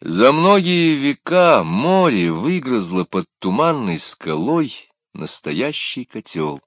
За многие века море выгрызло под туманной скалой настоящий котел.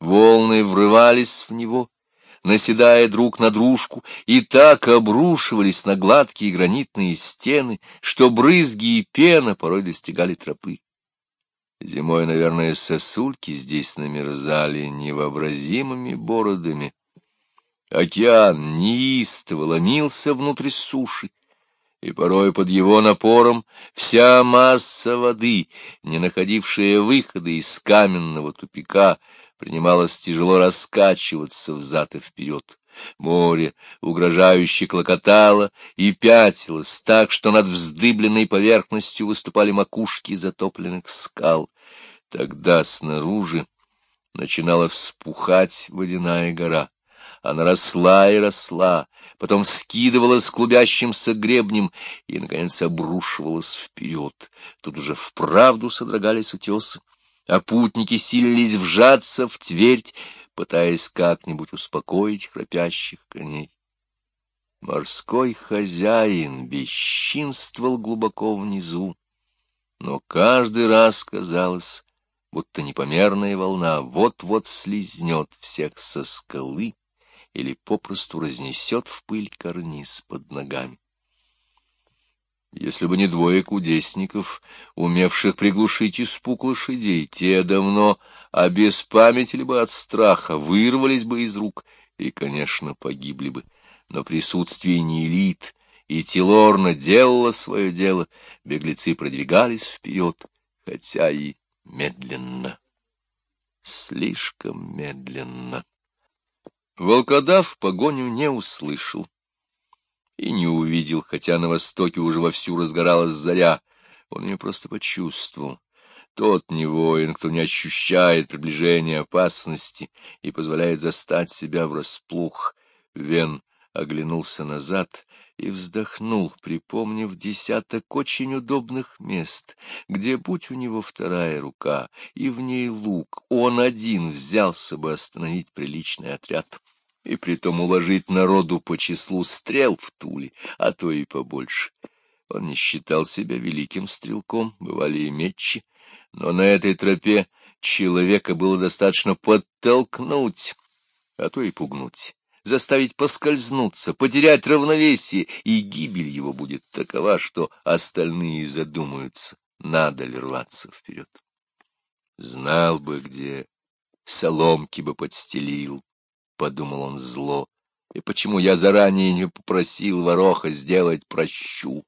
Волны врывались в него, наседая друг на дружку, и так обрушивались на гладкие гранитные стены, что брызги и пена порой достигали тропы. Зимой, наверное, сосульки здесь намерзали невообразимыми бородами. Океан неистово ломился внутрь суши, и порой под его напором вся масса воды, не находившая выхода из каменного тупика, принималась тяжело раскачиваться взад и вперед. Море угрожающе клокотало и пятилось так, что над вздыбленной поверхностью выступали макушки затопленных скал. Тогда снаружи начинала вспухать водяная гора. Она росла и росла, потом скидывалась клубящимся гребнем и, наконец, обрушивалась вперед. Тут уже вправду содрогались утесы, а путники силились вжаться в твердь, пытаясь как-нибудь успокоить храпящих коней. Морской хозяин бесчинствовал глубоко внизу, но каждый раз казалось, будто непомерная волна вот-вот слизнет всех со скалы, или попросту разнесет в пыль карниз под ногами. Если бы не двое кудесников, умевших приглушить испуг лошадей, те давно обеспамятили бы от страха, вырвались бы из рук и, конечно, погибли бы. Но присутствие неэлит и Тилорна делало свое дело, беглецы продвигались вперед, хотя и медленно, слишком медленно. Волкодав погоню не услышал и не увидел, хотя на востоке уже вовсю разгоралась заря. Он ее просто почувствовал. Тот не воин, кто не ощущает приближения опасности и позволяет застать себя врасплох. Вен оглянулся назад и вздохнул, припомнив десяток очень удобных мест, где, будь у него вторая рука и в ней лук, он один взялся бы остановить приличный отряд и притом уложить народу по числу стрел в Туле, а то и побольше. Он не считал себя великим стрелком, бывали и мечи, но на этой тропе человека было достаточно подтолкнуть, а то и пугнуть заставить поскользнуться, потерять равновесие, и гибель его будет такова, что остальные задумаются, надо ли рваться вперед. Знал бы, где соломки бы подстелил, — подумал он зло, — и почему я заранее не попросил вороха сделать прощу.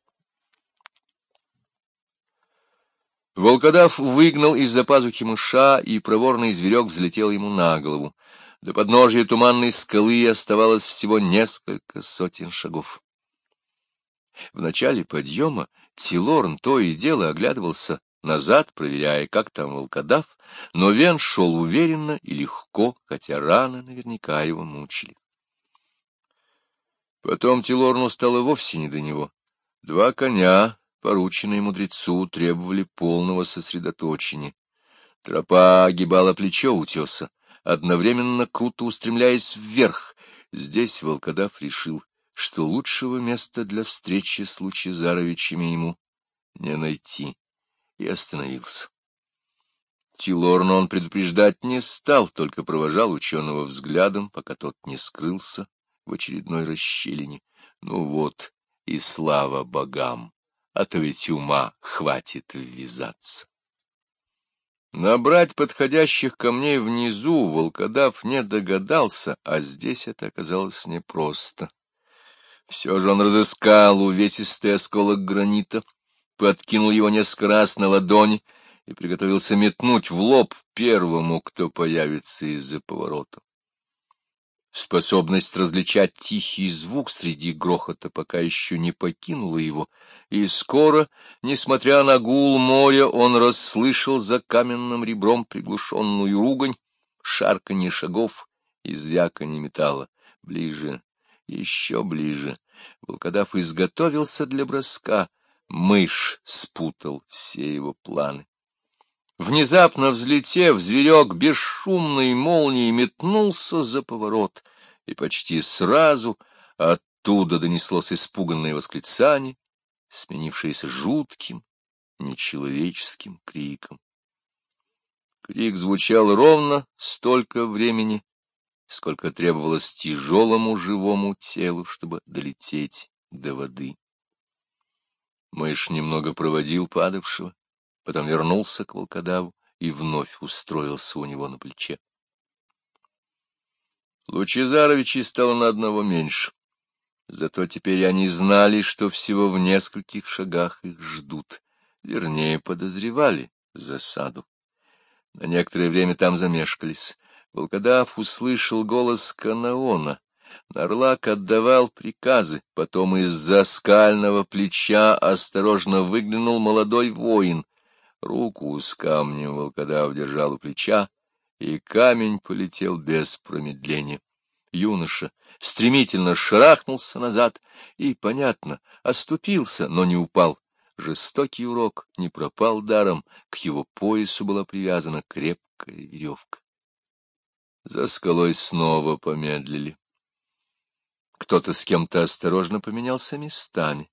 Волкодав выгнал из-за пазухи мыша, и проворный зверек взлетел ему на голову. До подножия туманной скалы оставалось всего несколько сотен шагов. В начале подъема Тилорн то и дело оглядывался назад, проверяя, как там волкодав, но Вен шел уверенно и легко, хотя раны наверняка его мучили. Потом Тилорну стало вовсе не до него. Два коня, порученные мудрецу, требовали полного сосредоточения. Тропа огибала плечо утеса, одновременно круто устремляясь вверх. Здесь волкодав решил, что лучшего места для встречи с Лучезаровичами ему не найти, и остановился. Тилорна он предупреждать не стал, только провожал ученого взглядом, пока тот не скрылся в очередной расщелине. Ну вот, и слава богам, а то ведь ума хватит ввязаться. Набрать подходящих камней внизу волкодав не догадался, а здесь это оказалось непросто. Все же он разыскал увесистый осколок гранита, подкинул его несколько раз на ладони и приготовился метнуть в лоб первому, кто появится из-за поворота. Способность различать тихий звук среди грохота пока еще не покинула его, и скоро, несмотря на гул моря, он расслышал за каменным ребром приглушенную ругань, шарканье шагов и звяканье металла. Ближе, еще ближе. Волкодав изготовился для броска. Мышь спутал все его планы. Внезапно взлетев, зверек бесшумной молнией метнулся за поворот, и почти сразу оттуда донеслось испуганное восклицание, сменившееся жутким, нечеловеческим криком. Крик звучал ровно столько времени, сколько требовалось тяжелому живому телу, чтобы долететь до воды. Мышь немного проводил падавшего, потом вернулся к волкодаву и вновь устроился у него на плече. Лучезаровичей стало на одного меньше. Зато теперь они знали, что всего в нескольких шагах их ждут, вернее, подозревали засаду. На некоторое время там замешкались. Волкодав услышал голос Канаона. Нарлак отдавал приказы, потом из-за скального плеча осторожно выглянул молодой воин. Руку с камнем волкодав держал у плеча, и камень полетел без промедления. Юноша стремительно шарахнулся назад и, понятно, оступился, но не упал. Жестокий урок не пропал даром, к его поясу была привязана крепкая веревка. За скалой снова помедлили. Кто-то с кем-то осторожно поменялся местами.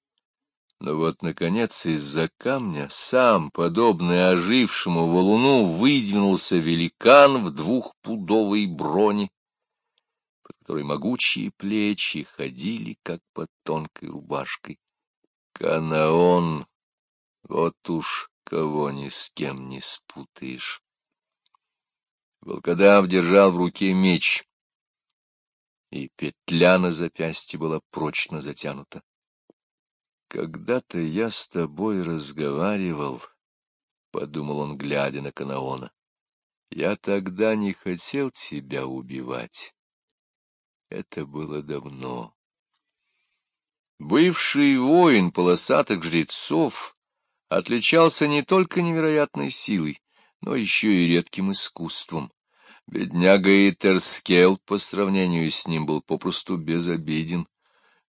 Но вот, наконец, из-за камня сам, подобный ожившему валуну, выдвинулся великан в двухпудовой броне под которой могучие плечи ходили, как под тонкой рубашкой. Канаон, вот уж кого ни с кем не спутаешь. Волкодав держал в руке меч, и петля на запястье была прочно затянута. «Когда-то я с тобой разговаривал», — подумал он, глядя на Канаона. «Я тогда не хотел тебя убивать. Это было давно. Бывший воин полосатых жрецов отличался не только невероятной силой, но еще и редким искусством. Бедняга Итерскел по сравнению с ним был попросту безобиден.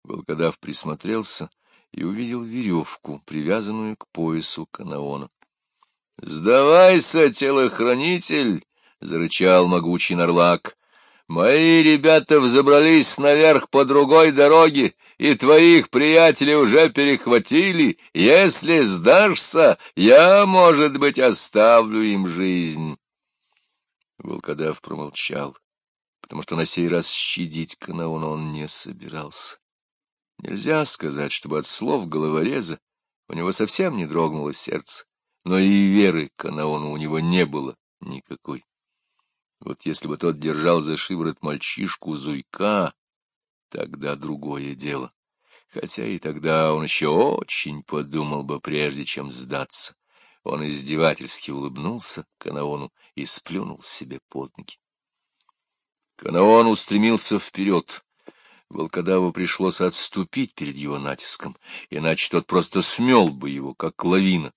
Волкодав присмотрелся и увидел веревку, привязанную к поясу канаона. — Сдавайся, телохранитель! — зарычал могучий нарлак. Мои ребята взобрались наверх по другой дороге, и твоих приятелей уже перехватили. Если сдашься, я, может быть, оставлю им жизнь. Волкодав промолчал, потому что на сей раз щадить Канауна он не собирался. Нельзя сказать, чтобы от слов головореза у него совсем не дрогнуло сердце, но и веры Канауну у него не было никакой. Вот если бы тот держал за шиворот мальчишку Зуйка, тогда другое дело. Хотя и тогда он еще очень подумал бы, прежде чем сдаться. Он издевательски улыбнулся Канаону и сплюнул себе под ноги. Канаон устремился вперед. Волкодаву пришлось отступить перед его натиском, иначе тот просто смел бы его, как лавина.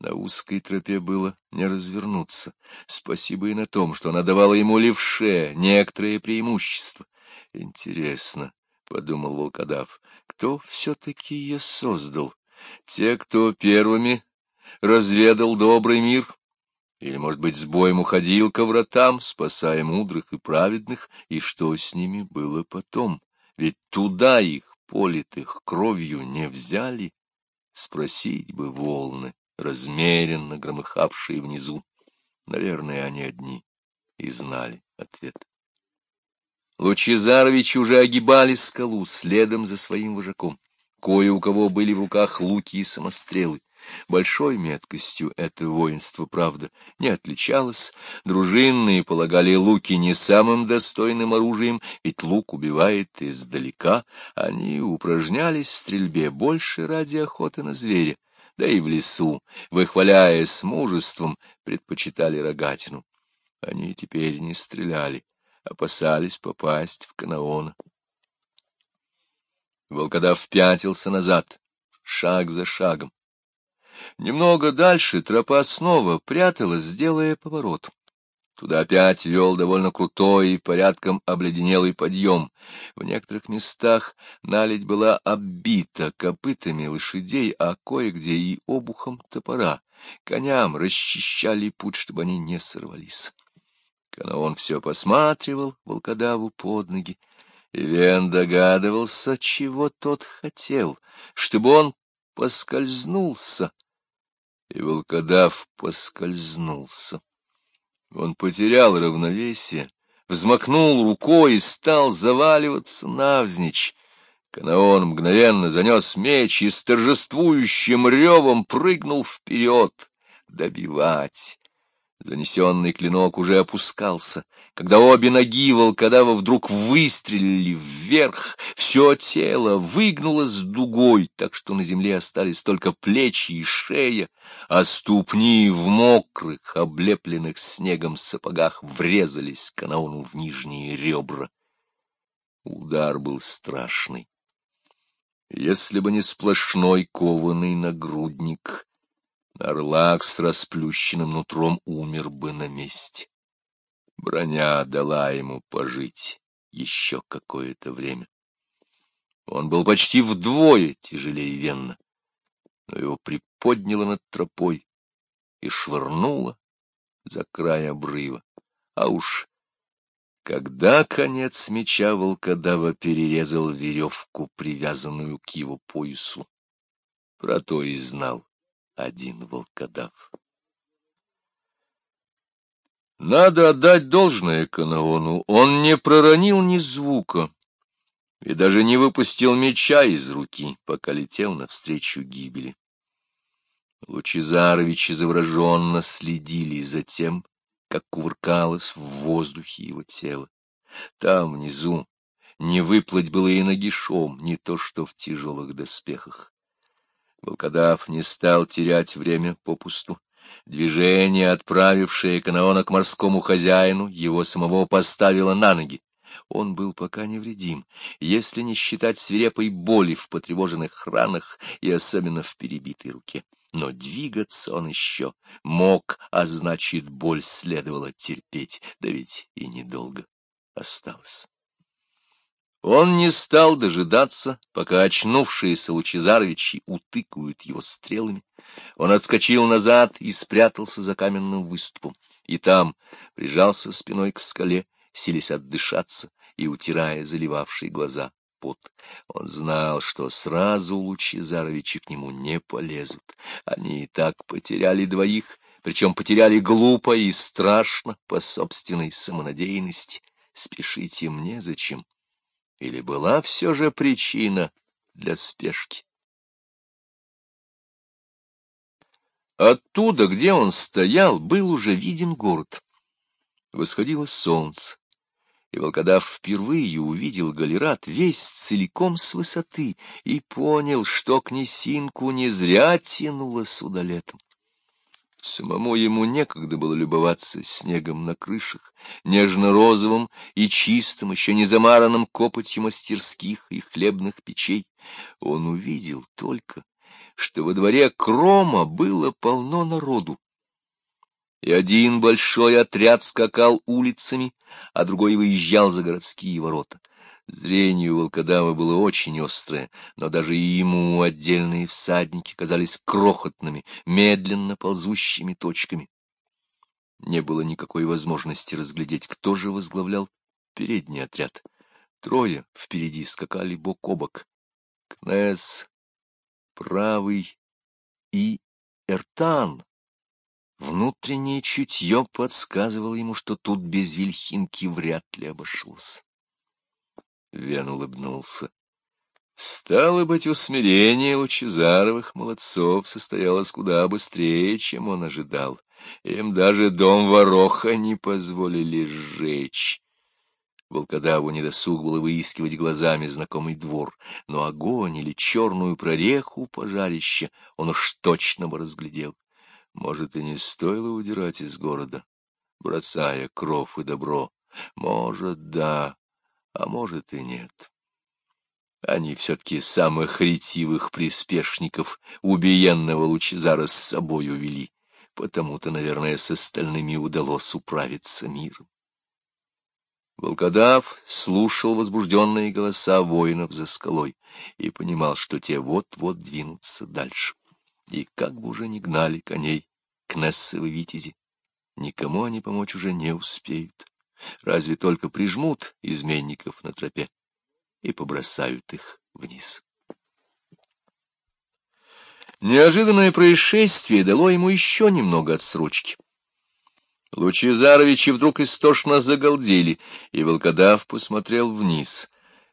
На узкой тропе было не развернуться. Спасибо и на том, что она давала ему левше некоторые преимущества. Интересно, — подумал волкодав, — кто все-таки ее создал? Те, кто первыми разведал добрый мир? Или, может быть, с боем уходил ко вратам, спасая мудрых и праведных? И что с ними было потом? Ведь туда их, политых, кровью не взяли. Спросить бы волны размеренно громыхавшие внизу. Наверное, они одни и знали ответ. Лучезаровичи уже огибали скалу следом за своим вожаком. Кое у кого были в руках луки и самострелы. Большой меткостью это воинство, правда, не отличалось. Дружинные полагали луки не самым достойным оружием, ведь лук убивает издалека. Они упражнялись в стрельбе больше ради охоты на зверя да и в лесу, выхваляясь мужеством, предпочитали рогатину. Они теперь не стреляли, опасались попасть в канаон. Волкодав пятился назад, шаг за шагом. Немного дальше тропа снова пряталась, делая поворот. Туда опять вел довольно крутой и порядком обледенелый подъем. В некоторых местах наледь была оббита копытами лошадей, а кое-где и обухом топора. Коням расчищали путь, чтобы они не сорвались. Канаон все посматривал волкодаву под ноги. Ивен догадывался, чего тот хотел, чтобы он поскользнулся, и волкодав поскользнулся. Он потерял равновесие, взмахнул рукой и стал заваливаться навзничь. Канаон мгновенно занес меч и с торжествующим ревом прыгнул вперед, добивать. Занесенный клинок уже опускался, когда обе ноги волкодава вдруг выстрелили вверх, все тело выгнулось дугой, так что на земле остались только плечи и шея, а ступни в мокрых, облепленных снегом сапогах врезались канауну в нижние ребра. Удар был страшный. Если бы не сплошной кованый нагрудник, Орлак с расплющенным нутром умер бы на месте. Броня дала ему пожить еще какое-то время. Он был почти вдвое тяжелее Венна, но его приподняло над тропой и швырнуло за край обрыва. А уж когда конец меча волкодава перерезал веревку, привязанную к его поясу, про то и знал один волкодав. Надо отдать должное Канаону, он не проронил ни звука и даже не выпустил меча из руки, пока летел навстречу гибели. Лучезаровичи завраженно следили за тем, как кувыркалось в воздухе его тело. Там, внизу, не выплыть было и нагишом, не то что в тяжелых доспехах. Волкодав не стал терять время попусту. Движение, отправившее Канаона к морскому хозяину, его самого поставило на ноги. Он был пока невредим, если не считать свирепой боли в потревоженных ранах и особенно в перебитой руке. Но двигаться он еще мог, а значит, боль следовало терпеть, да ведь и недолго осталось. Он не стал дожидаться, пока очнувшиеся Лучезаровичи утыкают его стрелами. Он отскочил назад и спрятался за каменным выступом, и там прижался спиной к скале, силясь отдышаться и утирая заливавшие глаза пот. Он знал, что сразу Лучезаровичи к нему не полезут. Они и так потеряли двоих, причем потеряли глупо и страшно по собственной самонадеянности. Спешить им незачем. Или была все же причина для спешки? Оттуда, где он стоял, был уже виден город. Восходило солнце, и волкодав впервые увидел Галерат весь целиком с высоты и понял, что князинку не зря тянуло сюда летом. Самому ему некогда было любоваться снегом на крышах, нежно-розовым и чистым, еще не замаранным копотью мастерских и хлебных печей. Он увидел только, что во дворе Крома было полно народу. И один большой отряд скакал улицами, а другой выезжал за городские ворота. Зрение у волкодава было очень острое, но даже и ему отдельные всадники казались крохотными, медленно ползущими точками. Не было никакой возможности разглядеть, кто же возглавлял передний отряд. Трое впереди скакали бок о бок. Кнес, правый и Эртан. Внутреннее чутье подсказывало ему, что тут без Вильхинки вряд ли обошлось. Вен улыбнулся. Стало быть, усмирение Лучезаровых молодцов состоялось куда быстрее, чем он ожидал. Им даже дом вороха не позволили сжечь. Волкодаву недосуг было выискивать глазами знакомый двор, но огонь или черную прореху пожарища он уж точно бы разглядел. Может, и не стоило удирать из города, бросая кров и добро. Может, да, а может и нет. Они все-таки самых ретивых приспешников убиенного Лучезара с собой увели, потому-то, наверное, с остальными удалось управиться миром. Волкодав слушал возбужденные голоса воинов за скалой и понимал, что те вот-вот двинутся дальше. И как бы уже не гнали коней к Нессовой витязи, никому они помочь уже не успеют разве только прижмут изменников на тропе и побросают их вниз. Неожиданное происшествие дало ему еще немного отсрочки. Лучезаровичи вдруг истошно загалдели, и волкодав посмотрел вниз.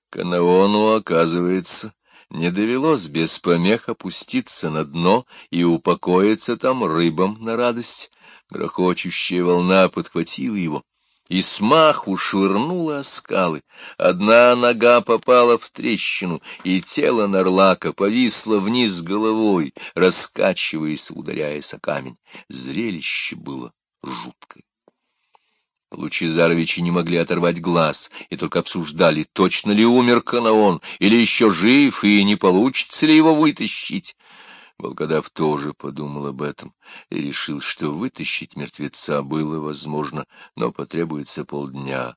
Канаону, оказывается, не довелось без помех опуститься на дно и упокоиться там рыбам на радость. Грохочущая волна подхватила его и смаху швырнула о скалы. Одна нога попала в трещину, и тело Нарлака повисло вниз головой, раскачиваясь, ударяясь о камень. Зрелище было жуткое. Лучезаровичи не могли оторвать глаз и только обсуждали, точно ли умер Канаон, или еще жив, и не получится ли его вытащить. Волкодав тоже подумал об этом и решил, что вытащить мертвеца было возможно, но потребуется полдня.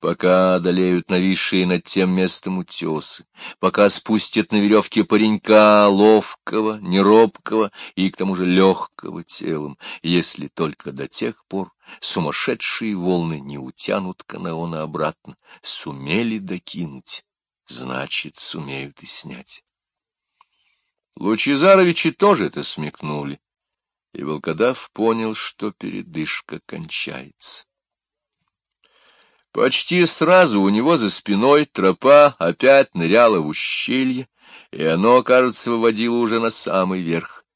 Пока одолеют нависшие над тем местом утесы, пока спустят на веревке паренька ловкого, неробкого и к тому же легкого телом, если только до тех пор сумасшедшие волны не утянут канаона обратно, сумели докинуть, значит, сумеют и снять. Лучезаровичи тоже это смекнули, и волкодав понял, что передышка кончается. Почти сразу у него за спиной тропа опять ныряла в ущелье, и оно, кажется, выводило уже на самый верх.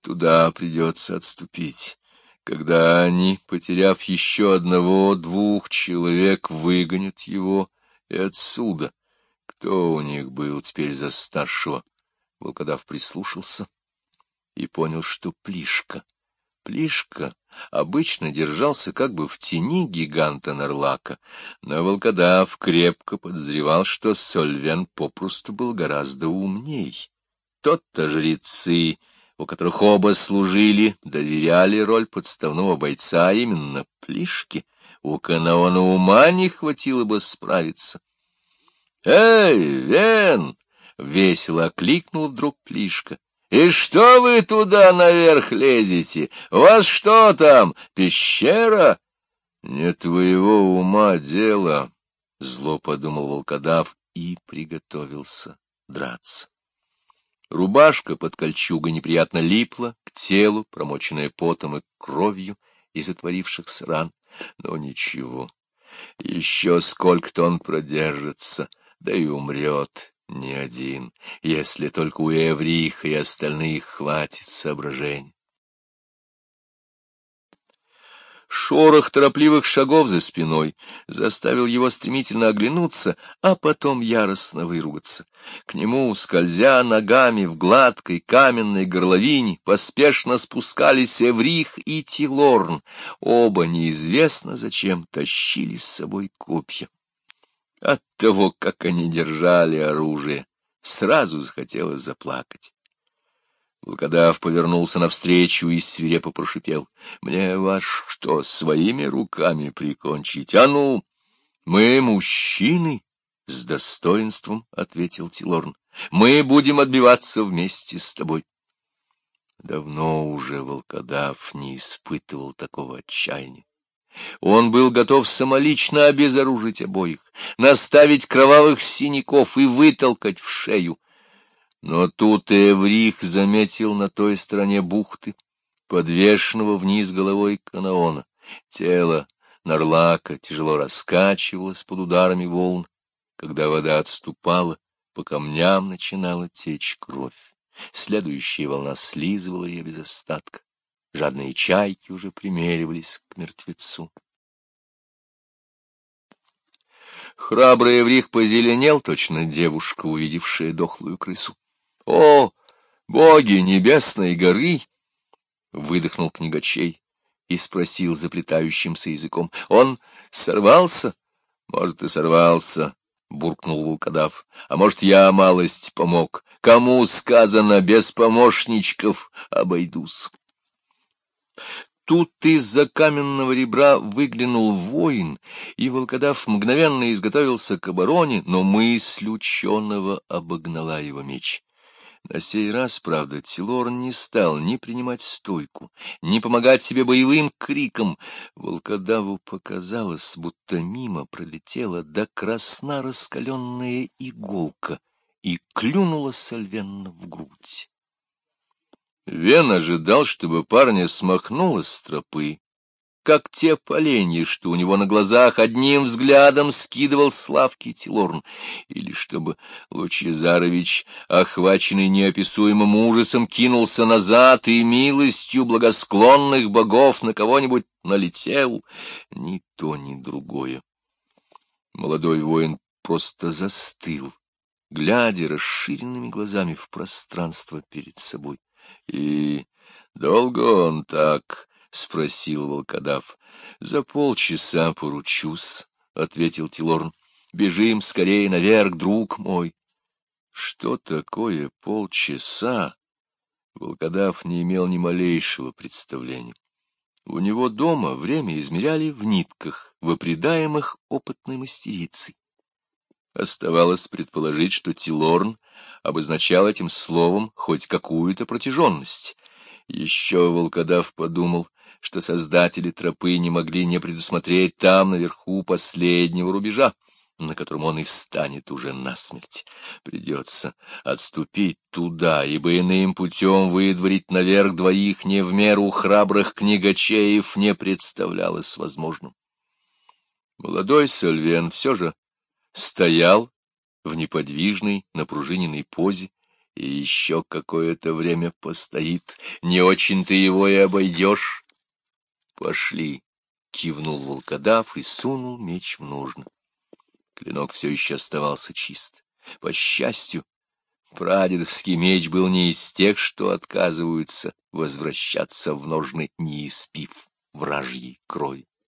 Туда придется отступить. Когда они, потеряв еще одного-двух человек, выгонят его и отсюда. Кто у них был теперь за старшего? Волкодав прислушался и понял, что Плишка. Плишка обычно держался как бы в тени гиганта Нарлака, но Волкодав крепко подозревал, что Сольвен попросту был гораздо умней. Тот-то жрецы, у которых оба служили, доверяли роль подставного бойца именно Плишке. У Канаона ума не хватило бы справиться. — Эй, Вен! — весело окликнул вдруг Плишка. — И что вы туда наверх лезете? У вас что там, пещера? — Не твоего ума дело, — зло подумал волкодав и приготовился драться. Рубашка под кольчугой неприятно липла к телу, промоченная потом и кровью из отворившихся ран. Но ничего, еще сколько-то он продержится, да и умрет не один, если только у Эвриха и остальных хватит соображений. Шорох торопливых шагов за спиной заставил его стремительно оглянуться, а потом яростно выругаться. К нему, скользя ногами в гладкой каменной горловине, поспешно спускались Эврих и Тилорн. Оба неизвестно зачем тащили с собой копья. От того, как они держали оружие, сразу захотелось заплакать. Волкодав повернулся навстречу и свирепо прошипел. — Мне вас что, своими руками прикончить? А ну! — Мы мужчины, — с достоинством ответил Тилорн. — Мы будем отбиваться вместе с тобой. Давно уже волкодав не испытывал такого отчаяния. Он был готов самолично обезоружить обоих, наставить кровавых синяков и вытолкать в шею. Но тут Эврих заметил на той стороне бухты, подвешенного вниз головой канаона. Тело Нарлака тяжело раскачивалось под ударами волн. Когда вода отступала, по камням начинала течь кровь. Следующая волна слизывала ее без остатка. Жадные чайки уже примеривались к мертвецу. Храбрый еврих позеленел, точно девушка, увидевшая дохлую крысу. — О, боги небесной горы! — выдохнул книгачей и спросил заплетающимся языком. — Он сорвался? — Может, и сорвался, — буркнул волкодав. — А может, я малость помог? Кому сказано, без помощничков обойдусь? Тут из-за каменного ребра выглянул воин, и волкодав мгновенно изготовился к обороне, но мысль ученого обогнала его меч. На сей раз, правда, Тилорн не стал ни принимать стойку, ни помогать себе боевым криком. Волкодаву показалось, будто мимо пролетела до красна раскаленная иголка и клюнула Сальвенна в грудь. Вен ожидал, чтобы парня смахнуло с тропы, как те поленья, что у него на глазах одним взглядом скидывал Славки Тилорн, или чтобы Лучезарович, охваченный неописуемым ужасом, кинулся назад и милостью благосклонных богов на кого-нибудь налетел, ни то, ни другое. Молодой воин просто застыл, глядя расширенными глазами в пространство перед собой. И долго он так... — спросил волкодав. — За полчаса поручусь, — ответил Тилорн. — Бежим скорее наверх, друг мой. Что такое полчаса? Волкодав не имел ни малейшего представления. У него дома время измеряли в нитках, выпредаемых опытной мастерицей. Оставалось предположить, что Тилорн обозначал этим словом хоть какую-то протяженность. Еще волкодав подумал, что создатели тропы не могли не предусмотреть там, наверху, последнего рубежа, на котором он и встанет уже насмерть. Придется отступить туда, ибо иным путем выдворить наверх двоих не в меру храбрых книгачеев не представлялось возможным. Молодой Сальвен все же стоял в неподвижной, напружиненной позе, и еще какое-то время постоит. Не очень ты его и обойдешь, Пошли, кивнул волкодав и сунул меч в ножны. Клинок все еще оставался чист. По счастью, прадедовский меч был не из тех, что отказываются возвращаться в ножны, не испив вражьей крови.